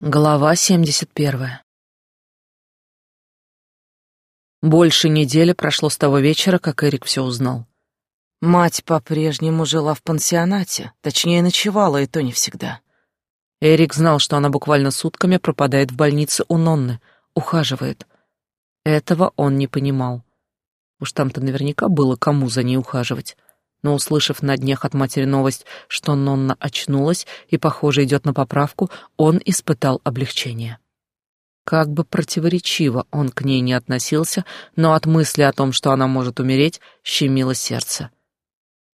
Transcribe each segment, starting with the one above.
Глава 71. Больше недели прошло с того вечера, как Эрик все узнал. Мать по-прежнему жила в пансионате, точнее, ночевала, и то не всегда. Эрик знал, что она буквально сутками пропадает в больнице у Нонны, ухаживает. Этого он не понимал. Уж там-то наверняка было кому за ней ухаживать но, услышав на днях от матери новость, что Нонна очнулась и, похоже, идет на поправку, он испытал облегчение. Как бы противоречиво он к ней не относился, но от мысли о том, что она может умереть, щемило сердце.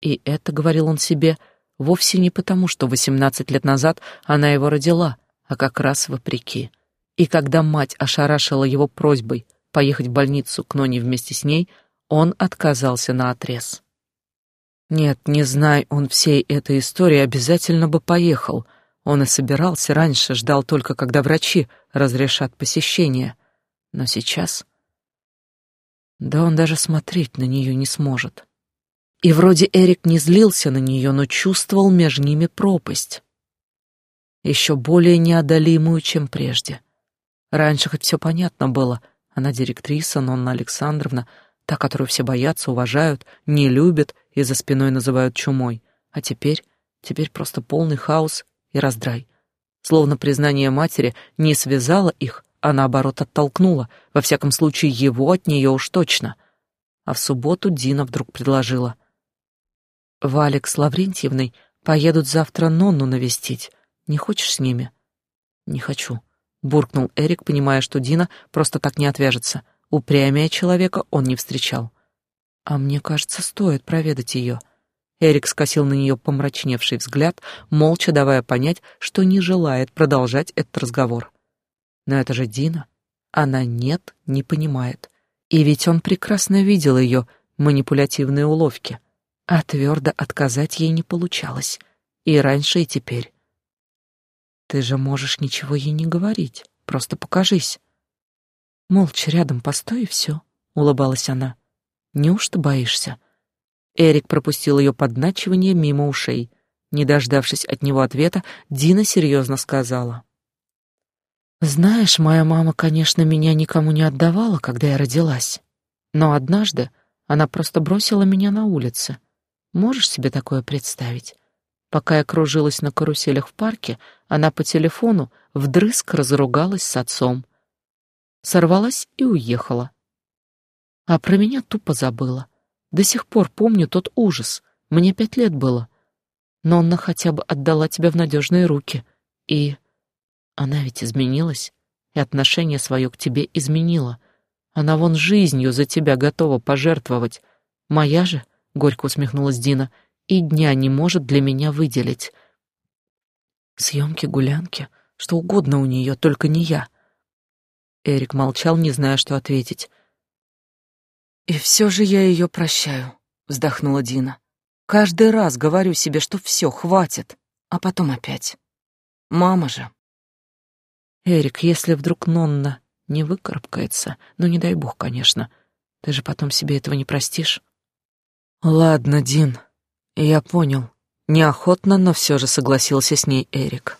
И это, говорил он себе, вовсе не потому, что восемнадцать лет назад она его родила, а как раз вопреки. И когда мать ошарашила его просьбой поехать в больницу к Ноне вместе с ней, он отказался наотрез. Нет, не зная он всей этой истории, обязательно бы поехал. Он и собирался раньше, ждал только, когда врачи разрешат посещение. Но сейчас... Да он даже смотреть на нее не сможет. И вроде Эрик не злился на нее, но чувствовал между ними пропасть. Еще более неодолимую, чем прежде. Раньше хоть все понятно было. Она директриса, Нонна Александровна — Та, которую все боятся, уважают, не любят и за спиной называют чумой. А теперь, теперь просто полный хаос и раздрай. Словно признание матери не связало их, а наоборот оттолкнуло, во всяком случае его от нее уж точно. А в субботу Дина вдруг предложила. «Валик с Лаврентьевной поедут завтра Нонну навестить. Не хочешь с ними?» «Не хочу», — буркнул Эрик, понимая, что Дина просто так не отвяжется — Упрямее человека он не встречал. А мне кажется, стоит проведать ее. Эрик скосил на нее помрачневший взгляд, молча давая понять, что не желает продолжать этот разговор. Но это же Дина. Она нет, не понимает. И ведь он прекрасно видел ее манипулятивные уловки. А твердо отказать ей не получалось. И раньше, и теперь. Ты же можешь ничего ей не говорить. Просто покажись. Молча рядом постой и все, улыбалась она. Неужто боишься? Эрик пропустил ее подначивание мимо ушей. Не дождавшись от него ответа, Дина серьезно сказала. «Знаешь, моя мама, конечно, меня никому не отдавала, когда я родилась. Но однажды она просто бросила меня на улице. Можешь себе такое представить? Пока я кружилась на каруселях в парке, она по телефону вдрызг разругалась с отцом сорвалась и уехала. А про меня тупо забыла. До сих пор помню тот ужас. Мне пять лет было. Но она хотя бы отдала тебя в надежные руки. И она ведь изменилась, и отношение свое к тебе изменила. Она вон жизнью за тебя готова пожертвовать. Моя же, — горько усмехнулась Дина, — и дня не может для меня выделить. Съемки, гулянки, что угодно у нее, только не я. Эрик молчал, не зная, что ответить. «И все же я ее прощаю», — вздохнула Дина. «Каждый раз говорю себе, что все, хватит, а потом опять. Мама же». «Эрик, если вдруг Нонна не выкарабкается, ну не дай бог, конечно, ты же потом себе этого не простишь». «Ладно, Дин, я понял». Неохотно, но все же согласился с ней Эрик.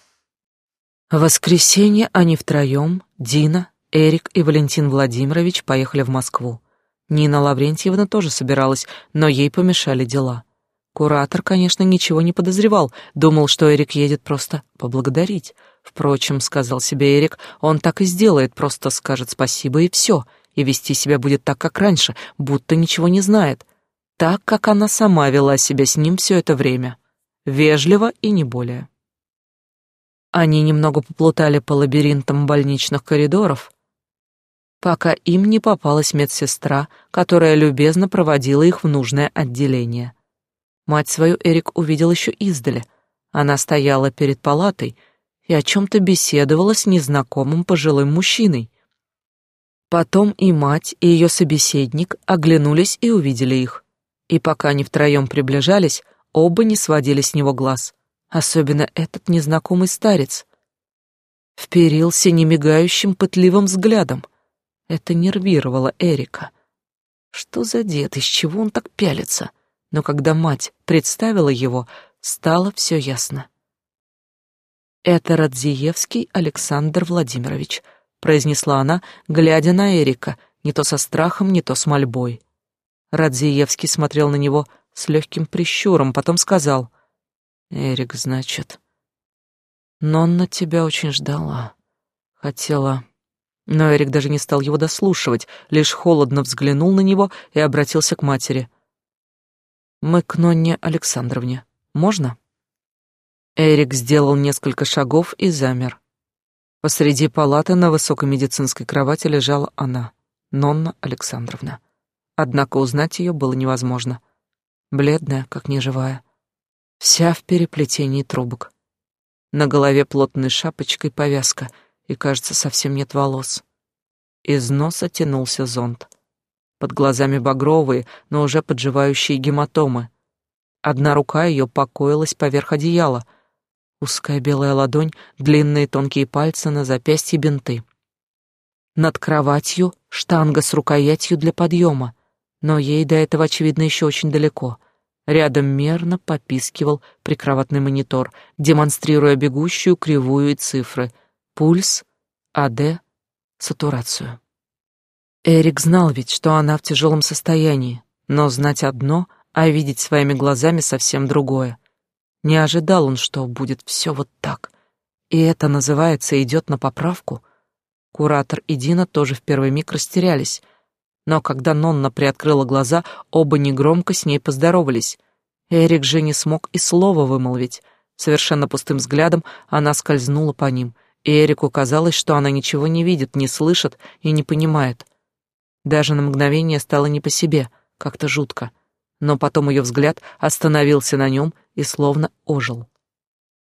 В воскресенье они втроем, Дина, Эрик и Валентин Владимирович поехали в Москву. Нина Лаврентьевна тоже собиралась, но ей помешали дела. Куратор, конечно, ничего не подозревал, думал, что Эрик едет просто поблагодарить. Впрочем, сказал себе Эрик, он так и сделает, просто скажет спасибо и все, и вести себя будет так, как раньше, будто ничего не знает. Так, как она сама вела себя с ним все это время. Вежливо и не более. Они немного поплутали по лабиринтам больничных коридоров, пока им не попалась медсестра, которая любезно проводила их в нужное отделение. Мать свою Эрик увидел еще издали. Она стояла перед палатой и о чем-то беседовала с незнакомым пожилым мужчиной. Потом и мать, и ее собеседник оглянулись и увидели их. И пока они втроем приближались, оба не сводили с него глаз. Особенно этот незнакомый старец. Вперился немигающим пытливым взглядом — это нервировало Эрика. Что за дед, из чего он так пялится? Но когда мать представила его, стало все ясно. Это Радзиевский Александр Владимирович, произнесла она, глядя на Эрика, не то со страхом, не то с мольбой. Радзиевский смотрел на него с легким прищуром, потом сказал: "Эрик, значит, Нонна тебя очень ждала, хотела но Эрик даже не стал его дослушивать, лишь холодно взглянул на него и обратился к матери. «Мы к Нонне Александровне. Можно?» Эрик сделал несколько шагов и замер. Посреди палаты на высокой медицинской кровати лежала она, Нонна Александровна. Однако узнать ее было невозможно. Бледная, как неживая, вся в переплетении трубок. На голове плотной шапочкой повязка — и, кажется, совсем нет волос. Из носа тянулся зонт. Под глазами багровые, но уже подживающие гематомы. Одна рука ее покоилась поверх одеяла. Узкая белая ладонь, длинные тонкие пальцы на запястье бинты. Над кроватью штанга с рукоятью для подъема, но ей до этого, очевидно, еще очень далеко. Рядом мерно попискивал прикроватный монитор, демонстрируя бегущую кривую и цифры — пульс, АД, сатурацию. Эрик знал ведь, что она в тяжелом состоянии, но знать одно, а видеть своими глазами совсем другое. Не ожидал он, что будет все вот так. И это, называется, идет на поправку. Куратор и Дина тоже в первый миг растерялись, но когда Нонна приоткрыла глаза, оба негромко с ней поздоровались. Эрик же не смог и слова вымолвить. Совершенно пустым взглядом она скользнула по ним — Эрику казалось, что она ничего не видит, не слышит и не понимает. Даже на мгновение стало не по себе, как-то жутко. Но потом ее взгляд остановился на нем и словно ожил.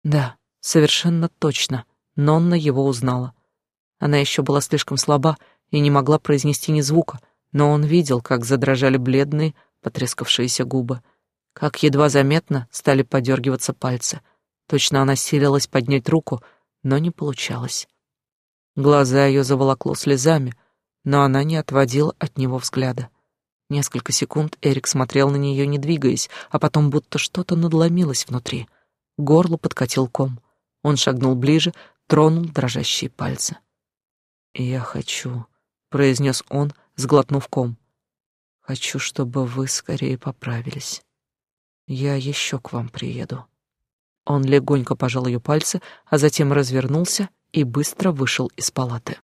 Да, совершенно точно, Нонна его узнала. Она еще была слишком слаба и не могла произнести ни звука, но он видел, как задрожали бледные, потрескавшиеся губы, как едва заметно стали подергиваться пальцы. Точно она силилась поднять руку, но не получалось. Глаза ее заволокло слезами, но она не отводила от него взгляда. Несколько секунд Эрик смотрел на нее, не двигаясь, а потом будто что-то надломилось внутри. Горло подкатил ком. Он шагнул ближе, тронул дрожащие пальцы. «Я хочу», — произнес он, сглотнув ком. «Хочу, чтобы вы скорее поправились. Я еще к вам приеду». Он легонько пожал ее пальцы, а затем развернулся и быстро вышел из палаты.